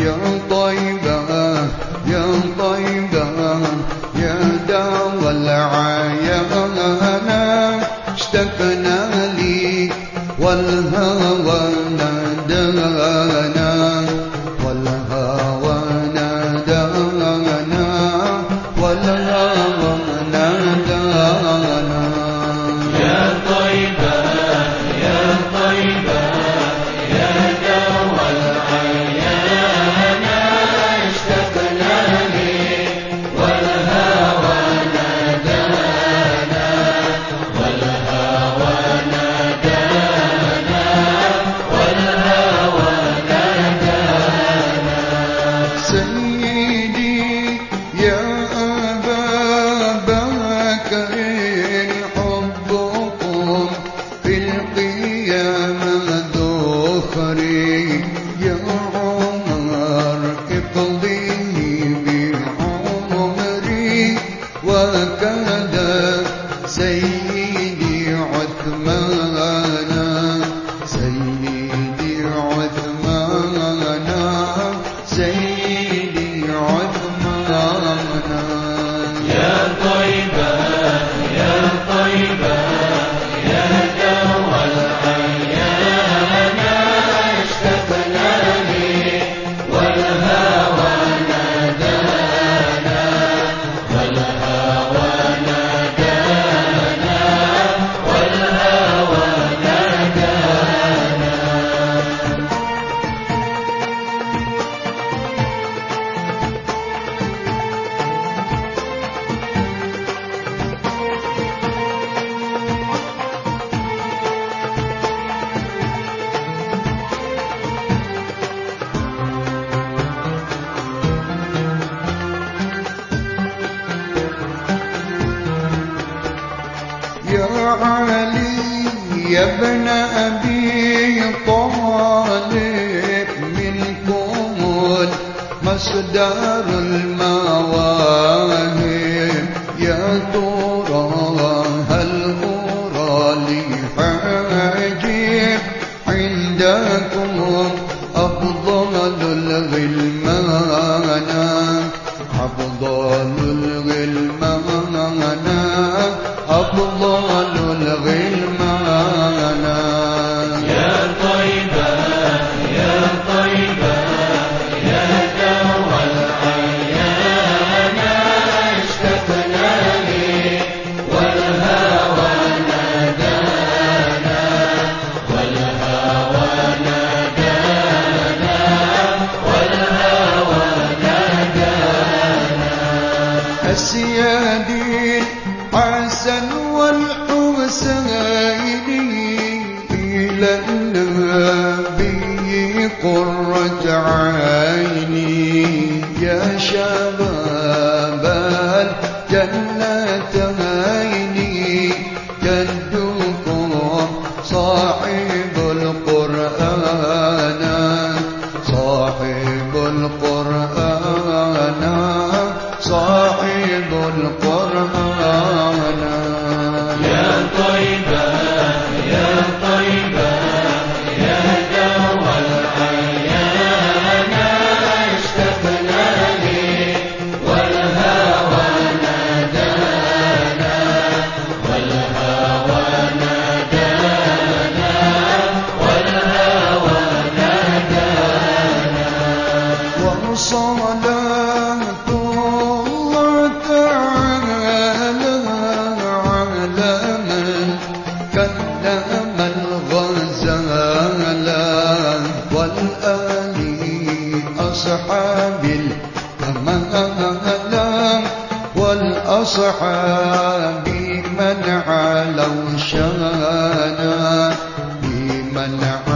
يا طيبة يا طيبة يا دار العيان. وكاد سيدي عثمان سيدي عثمان سيدي علي ابن أبي طالب منكم مصدر المواهب. يا ترى هل أرى لي حاجب عندكم أفضل الغلمانة أفضل الغلمانة أفضل وسائله إلى النبي قرة عيني. يا شباب الجنة أصحاب الأمام والأصحاب من علوا شانا بمن علوا